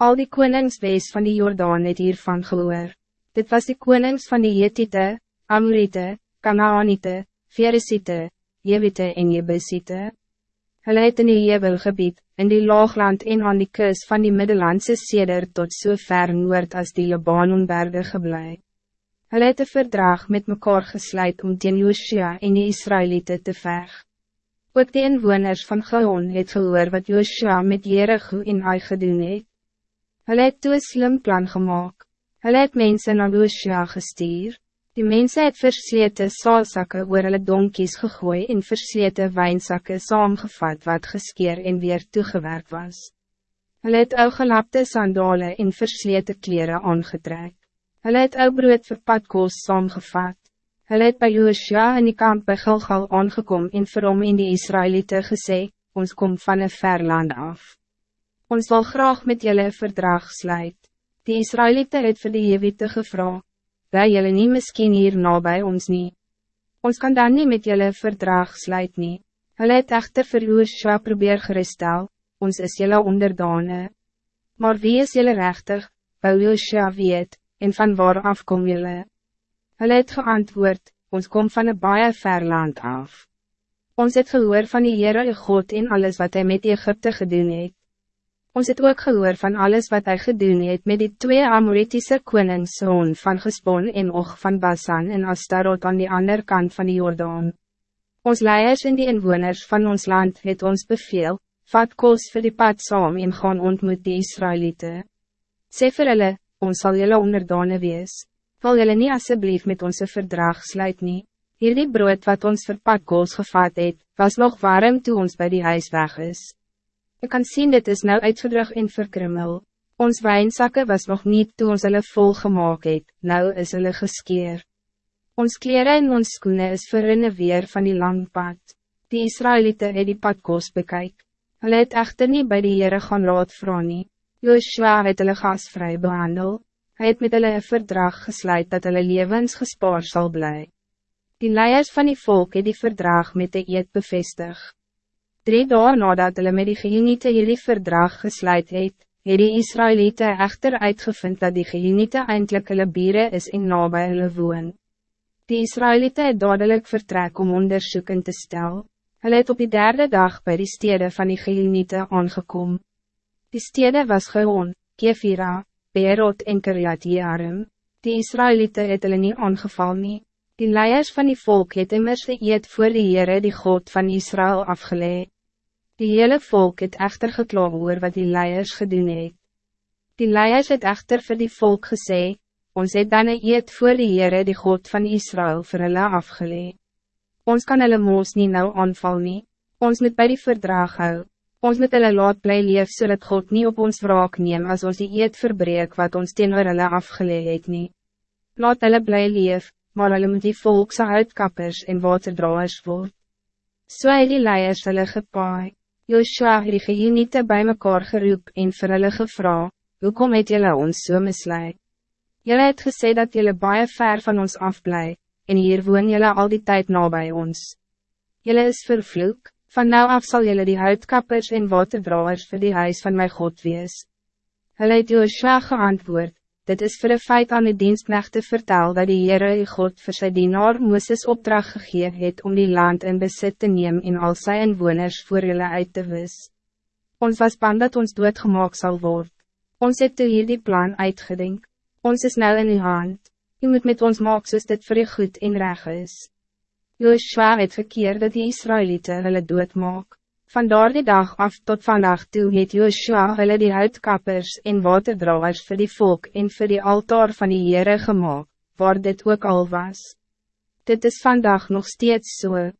Al die konings wees van die Jordaan het hiervan gehoor. Dit was die konings van die Jetite, Amorite, Kanaanite, Veresite, Jebite en Jebusite. Hulle het in die Jebelgebied, in die laagland en aan die kus van die Middellandse Seder tot so ver noord as die Libanonberge geblei. Hulle het een verdrag met mekaar gesluit om teen Joshua en die Israëlieten te veg. Ook die inwoners van Gaon het gehoor wat Joshua met Jericho en Ai gedoen het. Hulle het toe slim plan gemaakt. Hulle het mense na Joshua gestuur. Die mensen het verslete saalsakke oor hulle donkies gegooi en verslete wijnsakke saamgevat wat geskeer en weer toegewerk was. Hulle het ou gelapte sandale en verslete kleren aangetrek. Hulle het ou brood vir padkoos saamgevat. Hulle het by Joshua in die kamp by Gilgal aangekom en vir hom en die Israëlieten gesê, ons kom van een ver land af. Ons wil graag met jullie verdrag sluit. Die Israëlieten het vir die Jewite gevraagd wij jullie niet misschien hier nabij ons niet. Ons kan dan niet met jullie verdrag sluit niet. Hulle het echter vir Joshua probeer geristel, ons is jullie onderdane. Maar wie is jullie rechtig, wou Joshua weet, en van waar af kom jullie? Hulle het geantwoord, ons kom van een baie ver land af. Ons het gehoor van die Heere God en alles wat hij met Egypte gedoen het. Ons het ook gehoor van alles wat hij gedoen het met die twee Amoritische konings zoon van Gespon en Og van Basan en Astarot aan die andere kant van die Jordaan. Ons leiers en die inwoners van ons land het ons beveel, vat koos vir die pad saam en gaan ontmoet die Israëlieten. Sê vir hulle, ons sal julle onderdane wees. Wil julle nie asseblief met onze verdrag sluit nie. Hierdie brood wat ons vir pad koos gevat het, was nog warm toe ons bij die huis weg is. Je kan zien dit is nou uitgedrug en verkrimmel. Ons wijnzakken was nog niet toen ons hulle vol gemaakt het, nou is hulle geskeer. Ons kleren en ons skoene is vir weer van die lang pad. Die Israëlieten het die padkoos bekyk. Hulle het echter niet bij die Heere gaan raad vraag nie. Joshua het hulle gasvrij behandel. Hij het met hulle een verdrag gesluit dat hulle levens gespaar zal blij. Die leiers van die volk het die verdrag met de eed bevestig. Drie dagen nadat hulle met die gehiniete hierdie verdrag gesluit het, het die Israëlieten echter uitgevind dat die gehiniete eindelijk hulle biere is en nabij hulle woon. Die Israëlieten het dadelijk vertrek om onderzoeken te stel. Hulle het op die derde dag bij die stede van die gehiniete aangekom. Die stede was gewoon, Kefira, Beerot en Kiryat Jearim. Die Israëlieten het hulle nie aangeval nie. Die leiers van die volk het immers eet voor die Heere die God van Israël afgeleid. Die hele volk het echter geklaag oor wat die leiers gedoen het. Die leiers het echter vir die volk gesê, ons het dan eet voor die Heere die God van Israël vir hulle afgeleid. Ons kan hulle moos nie nou aanval nie, ons moet bij die verdrag hou. Ons moet hulle laat bly leef so dat God niet op ons wraak neem as ons die eet verbreek wat ons teenoor hulle afgeleid het nie. Laat hulle bly leef, maar hulle moet die volkse uitkappers en waterdraers word. So het die leiers hulle gepaai, Joshua het die gehieniete by mekaar geroep en vir hulle gevra, hoekom het julle ons so misleid? Julle het gesê dat julle baie ver van ons afblij, en hier woon julle al die tijd na bij ons. Julle is vervloek, van nou af zal julle die uitkappers en waterdraers vir die huis van my God wees. Hulle het Joshua geantwoord, Dit is voor een feit aan de dienstknechte vertel dat die Heere God voor sy dienaar Mooses opdracht gegeven het om die land in besit te nemen in al sy inwoners voor julle uit te wis. Ons was bang dat ons doodgemaak zal worden. Ons het toe hier die plan uitgedink. Ons is nou in uw hand. U moet met ons maak soos dit vir u goed en reg is. Joshua het verkeerd dat die Israëlieten hulle doodmaak. Vandaar die dag af tot vandaag toe het Joshua hulle die houtkappers en waterdragers voor die volk en voor die altaar van die Heere gemaakt, waar dit ook al was. Dit is vandaag nog steeds zo. So.